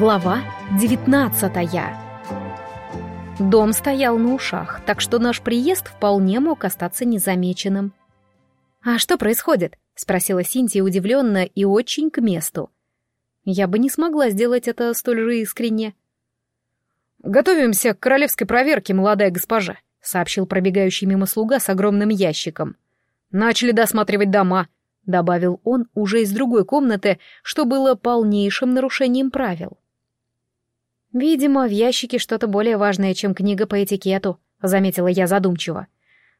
Глава девятнадцатая. Дом стоял на ушах, так что наш приезд вполне мог остаться незамеченным. «А что происходит?» — спросила Синтия удивленно и очень к месту. Я бы не смогла сделать это столь же искренне. «Готовимся к королевской проверке, молодая госпожа», — сообщил пробегающий мимо слуга с огромным ящиком. «Начали досматривать дома», — добавил он уже из другой комнаты, что было полнейшим нарушением правил. «Видимо, в ящике что-то более важное, чем книга по этикету», — заметила я задумчиво.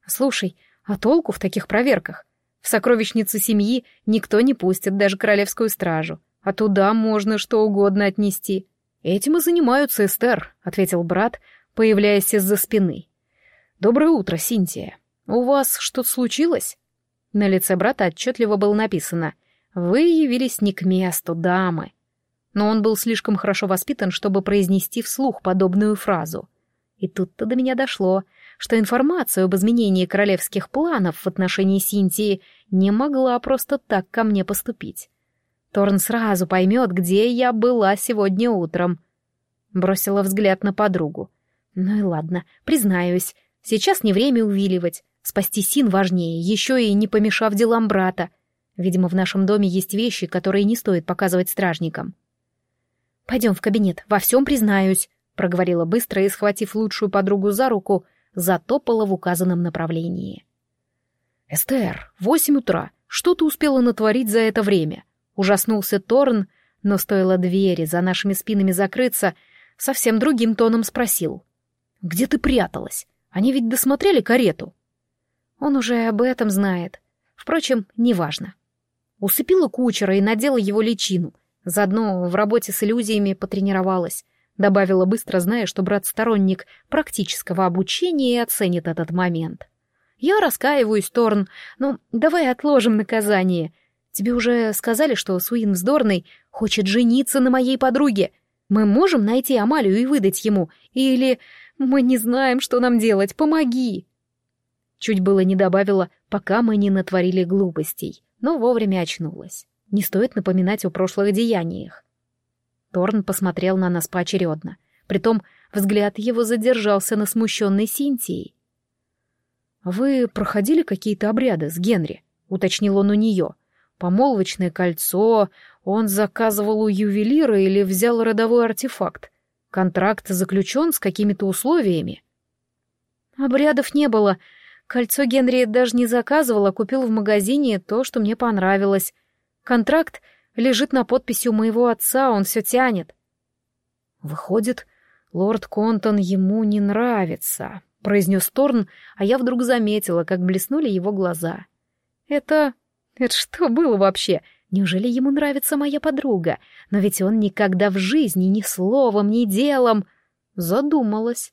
«Слушай, а толку в таких проверках? В сокровищницу семьи никто не пустит, даже королевскую стражу, а туда можно что угодно отнести». «Этим и занимаются, Эстер», — ответил брат, появляясь из-за спины. «Доброе утро, Синтия. У вас что-то случилось?» На лице брата отчетливо было написано «Вы явились не к месту, дамы». Но он был слишком хорошо воспитан, чтобы произнести вслух подобную фразу. И тут-то до меня дошло, что информация об изменении королевских планов в отношении Синтии не могла просто так ко мне поступить. Торн сразу поймет, где я была сегодня утром. Бросила взгляд на подругу. Ну и ладно, признаюсь, сейчас не время увиливать. Спасти Син важнее, еще и не помешав делам брата. Видимо, в нашем доме есть вещи, которые не стоит показывать стражникам. «Пойдем в кабинет, во всем признаюсь», — проговорила быстро и, схватив лучшую подругу за руку, затопала в указанном направлении. «Эстер, восемь утра. Что ты успела натворить за это время?» Ужаснулся Торн, но стоило двери за нашими спинами закрыться, совсем другим тоном спросил. «Где ты пряталась? Они ведь досмотрели карету?» Он уже об этом знает. Впрочем, неважно. Усыпила кучера и надела его личину. Заодно в работе с иллюзиями потренировалась. Добавила быстро, зная, что брат сторонник практического обучения и оценит этот момент. Я раскаиваюсь, Торн, но давай отложим наказание. Тебе уже сказали, что Суин Вздорный хочет жениться на моей подруге. Мы можем найти Амалию и выдать ему? Или мы не знаем, что нам делать, помоги!» Чуть было не добавила, пока мы не натворили глупостей, но вовремя очнулась. Не стоит напоминать о прошлых деяниях. Торн посмотрел на нас поочередно. Притом взгляд его задержался на смущенной Синтии. «Вы проходили какие-то обряды с Генри?» — уточнил он у нее. Помолвочное кольцо он заказывал у ювелира или взял родовой артефакт. Контракт заключен с какими-то условиями. Обрядов не было. Кольцо Генри даже не заказывал, а купил в магазине то, что мне понравилось. Контракт лежит на подписи у моего отца, он все тянет. Выходит, лорд Контон ему не нравится, произнес Торн, а я вдруг заметила, как блеснули его глаза. Это это что было вообще? Неужели ему нравится моя подруга? Но ведь он никогда в жизни ни словом, ни делом... Задумалась.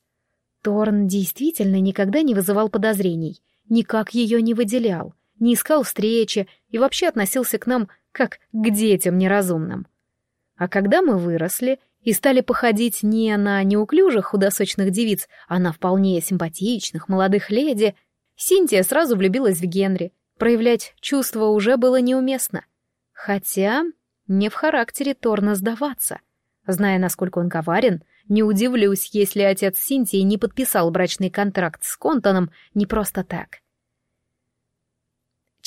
Торн действительно никогда не вызывал подозрений, никак ее не выделял, не искал встречи и вообще относился к нам как к детям неразумным. А когда мы выросли и стали походить не на неуклюжих худосочных девиц, а на вполне симпатичных молодых леди, Синтия сразу влюбилась в Генри, Проявлять чувства уже было неуместно. Хотя не в характере Торна сдаваться. Зная, насколько он коварен, не удивлюсь, если отец Синтии не подписал брачный контракт с Контоном не просто так.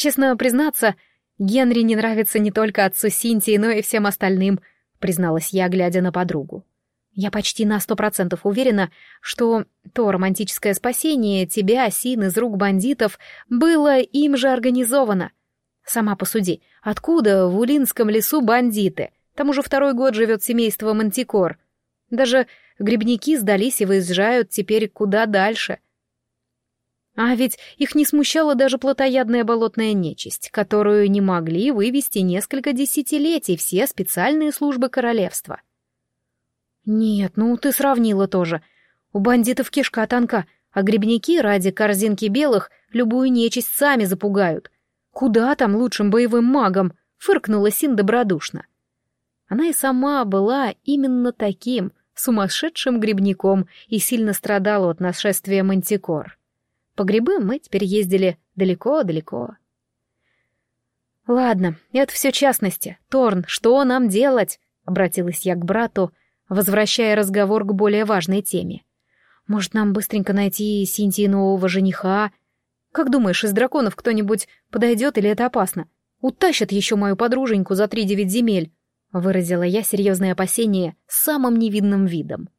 Честно признаться, Генри не нравится не только отцу Синтии, но и всем остальным, призналась я, глядя на подругу. Я почти на сто процентов уверена, что то романтическое спасение тебя, Син, из рук бандитов было им же организовано. Сама посуди, откуда в Улинском лесу бандиты? Там уже второй год живет семейство Мантикор. Даже грибники сдались и выезжают теперь куда дальше. А ведь их не смущала даже плотоядная болотная нечисть, которую не могли вывести несколько десятилетий все специальные службы королевства. — «Нет, ну ты сравнила тоже. У бандитов кишка тонка, а грибники ради корзинки белых любую нечисть сами запугают. Куда там лучшим боевым магом?» — фыркнула Син добродушно. Она и сама была именно таким, сумасшедшим грибником и сильно страдала от нашествия мантикор. По грибы мы теперь ездили далеко-далеко. «Ладно, это все частности. Торн, что нам делать?» — обратилась я к брату, возвращая разговор к более важной теме. «Может, нам быстренько найти Синтии нового жениха? Как думаешь, из драконов кто-нибудь подойдет или это опасно? Утащат еще мою подруженьку за три девять земель», — выразила я серьезное опасение самым невидным видом.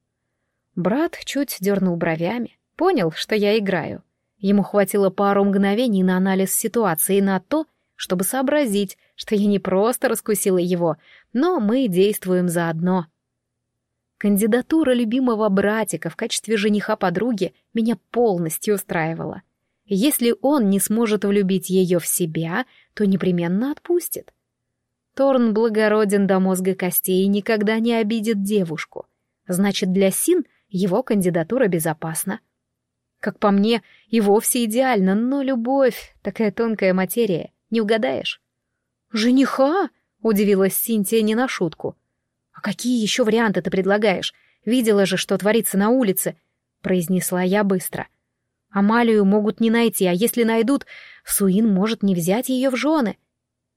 Брат чуть дернул бровями, понял, что я играю. Ему хватило пару мгновений на анализ ситуации и на то, чтобы сообразить, что я не просто раскусила его, но мы действуем заодно. Кандидатура любимого братика в качестве жениха подруги меня полностью устраивала. Если он не сможет влюбить ее в себя, то непременно отпустит. Торн благороден до мозга костей и никогда не обидит девушку. Значит, для Син его кандидатура безопасна. Как по мне, и вовсе идеально, но любовь — такая тонкая материя, не угадаешь. «Жениха?» — удивилась Синтия не на шутку. «А какие еще варианты ты предлагаешь? Видела же, что творится на улице», — произнесла я быстро. «Амалию могут не найти, а если найдут, Суин может не взять ее в жены.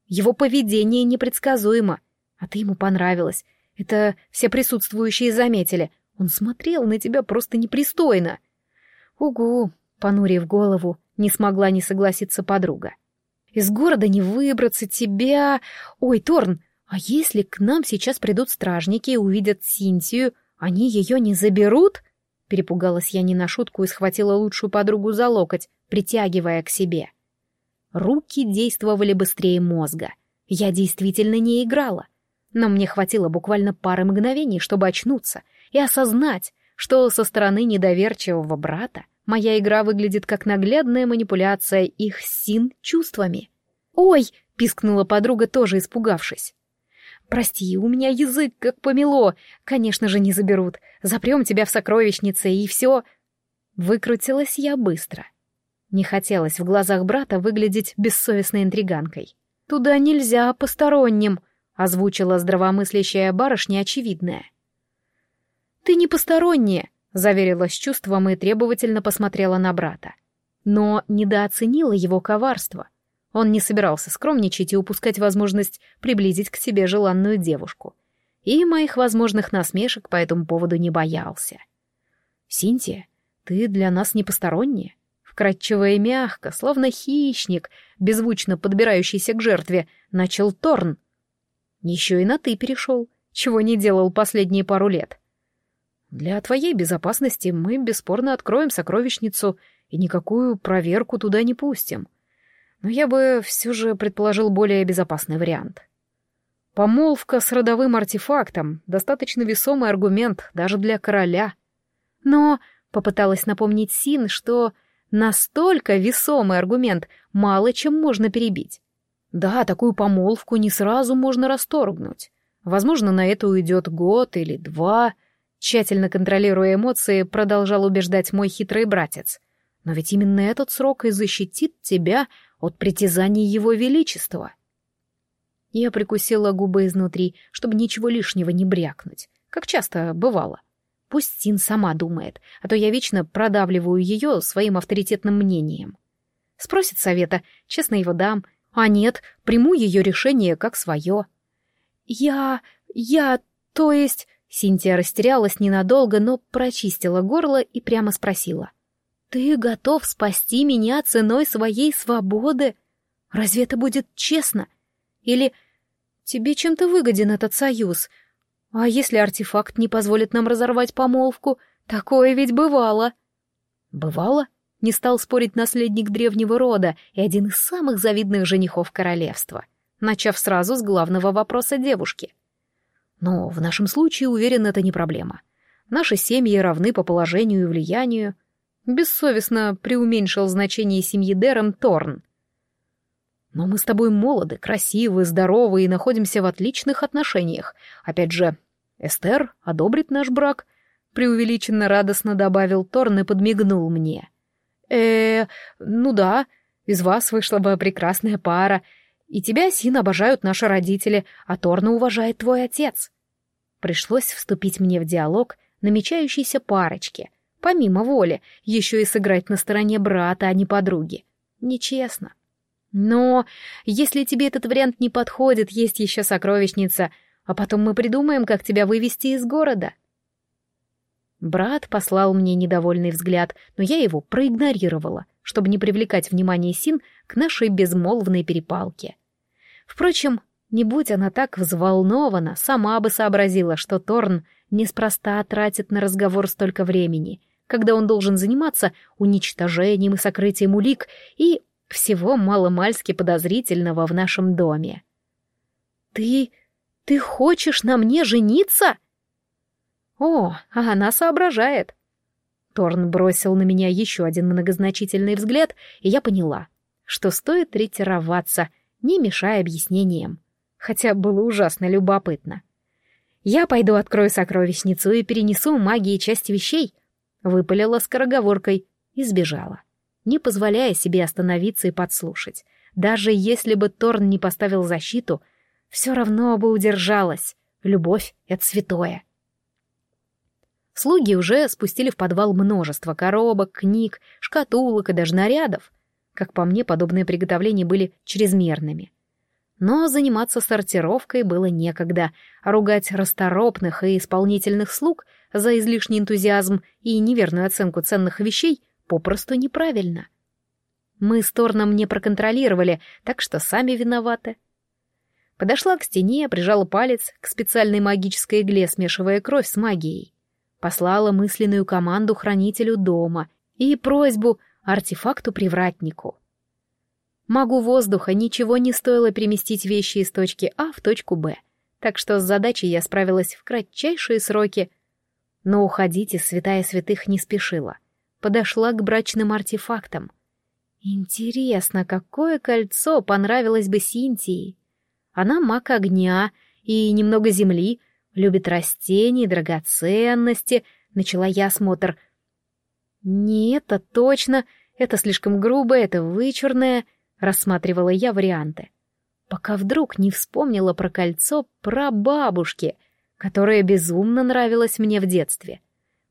Его поведение непредсказуемо, а ты ему понравилась. Это все присутствующие заметили. Он смотрел на тебя просто непристойно». «Угу», — понурив голову, не смогла не согласиться подруга. «Из города не выбраться тебя... Ой, Торн, а если к нам сейчас придут стражники и увидят Синтию, они ее не заберут?» Перепугалась я не на шутку и схватила лучшую подругу за локоть, притягивая к себе. Руки действовали быстрее мозга. Я действительно не играла. Но мне хватило буквально пары мгновений, чтобы очнуться и осознать, что со стороны недоверчивого брата моя игра выглядит как наглядная манипуляция их син чувствами. «Ой!» — пискнула подруга, тоже испугавшись. «Прости, у меня язык как помело. Конечно же, не заберут. Запрем тебя в сокровищнице, и все...» Выкрутилась я быстро. Не хотелось в глазах брата выглядеть бессовестной интриганкой. «Туда нельзя посторонним», — озвучила здравомыслящая барышня очевидное. «Ты не посторонняя», — заверила с чувством и требовательно посмотрела на брата. Но недооценила его коварство. Он не собирался скромничать и упускать возможность приблизить к себе желанную девушку. И моих возможных насмешек по этому поводу не боялся. «Синтия, ты для нас не посторонняя?» Вкрадчиво и мягко, словно хищник, беззвучно подбирающийся к жертве, начал Торн. Еще и на «ты» перешел, чего не делал последние пару лет. Для твоей безопасности мы бесспорно откроем сокровищницу и никакую проверку туда не пустим. Но я бы все же предположил более безопасный вариант. Помолвка с родовым артефактом — достаточно весомый аргумент даже для короля. Но попыталась напомнить Син, что настолько весомый аргумент мало чем можно перебить. Да, такую помолвку не сразу можно расторгнуть. Возможно, на это уйдет год или два — Тщательно контролируя эмоции, продолжал убеждать мой хитрый братец. Но ведь именно этот срок и защитит тебя от притязаний его величества. Я прикусила губы изнутри, чтобы ничего лишнего не брякнуть, как часто бывало. Пусть Тин сама думает, а то я вечно продавливаю ее своим авторитетным мнением. Спросит совета, честно его дам, а нет, приму ее решение как свое. «Я... я... то есть...» Синтия растерялась ненадолго, но прочистила горло и прямо спросила. «Ты готов спасти меня ценой своей свободы? Разве это будет честно? Или тебе чем-то выгоден этот союз? А если артефакт не позволит нам разорвать помолвку? Такое ведь бывало». «Бывало?» — не стал спорить наследник древнего рода и один из самых завидных женихов королевства, начав сразу с главного вопроса девушки — но в нашем случае, уверен, это не проблема. Наши семьи равны по положению и влиянию. Бессовестно преуменьшил значение семьи Дерем Торн. Но мы с тобой молоды, красивы, здоровы и находимся в отличных отношениях. Опять же, Эстер одобрит наш брак, преувеличенно радостно добавил Торн и подмигнул мне. э ну да, из вас вышла бы прекрасная пара, и тебя, Син, обожают наши родители, а Торна уважает твой отец. Пришлось вступить мне в диалог намечающейся парочки, помимо воли, еще и сыграть на стороне брата, а не подруги. Нечестно. Но если тебе этот вариант не подходит, есть еще сокровищница, а потом мы придумаем, как тебя вывести из города, Брат послал мне недовольный взгляд, но я его проигнорировала, чтобы не привлекать внимание Син к нашей безмолвной перепалке. Впрочем, не будь она так взволнована, сама бы сообразила, что Торн неспроста тратит на разговор столько времени, когда он должен заниматься уничтожением и сокрытием улик и всего маломальски подозрительного в нашем доме. «Ты... ты хочешь на мне жениться?» «О, а она соображает!» Торн бросил на меня еще один многозначительный взгляд, и я поняла, что стоит ретироваться, не мешая объяснениям. Хотя было ужасно любопытно. «Я пойду открою сокровищницу и перенесу магии части вещей», — выпалила скороговоркой и сбежала, не позволяя себе остановиться и подслушать. Даже если бы Торн не поставил защиту, все равно бы удержалась. Любовь — это святое. Слуги уже спустили в подвал множество коробок, книг, шкатулок и даже нарядов. Как по мне, подобные приготовления были чрезмерными. Но заниматься сортировкой было некогда, а ругать расторопных и исполнительных слуг за излишний энтузиазм и неверную оценку ценных вещей попросту неправильно. Мы с Торном не проконтролировали, так что сами виноваты. Подошла к стене, прижала палец к специальной магической игле, смешивая кровь с магией послала мысленную команду хранителю дома и просьбу артефакту-привратнику. Магу воздуха ничего не стоило переместить вещи из точки А в точку Б, так что с задачей я справилась в кратчайшие сроки. Но уходить из святая святых не спешила. Подошла к брачным артефактам. Интересно, какое кольцо понравилось бы Синтии? Она маг огня и немного земли — любит растения, драгоценности, начала я осмотр. Не это точно, это слишком грубо, это вычурное, рассматривала я варианты. Пока вдруг не вспомнила про кольцо про бабушки, которое безумно нравилось мне в детстве.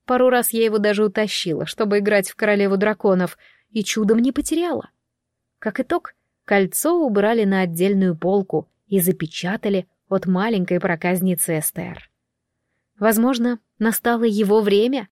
Пару раз я его даже утащила, чтобы играть в королеву драконов, и чудом не потеряла. Как итог, кольцо убрали на отдельную полку и запечатали от маленькой проказницы Эстер. Возможно, настало его время.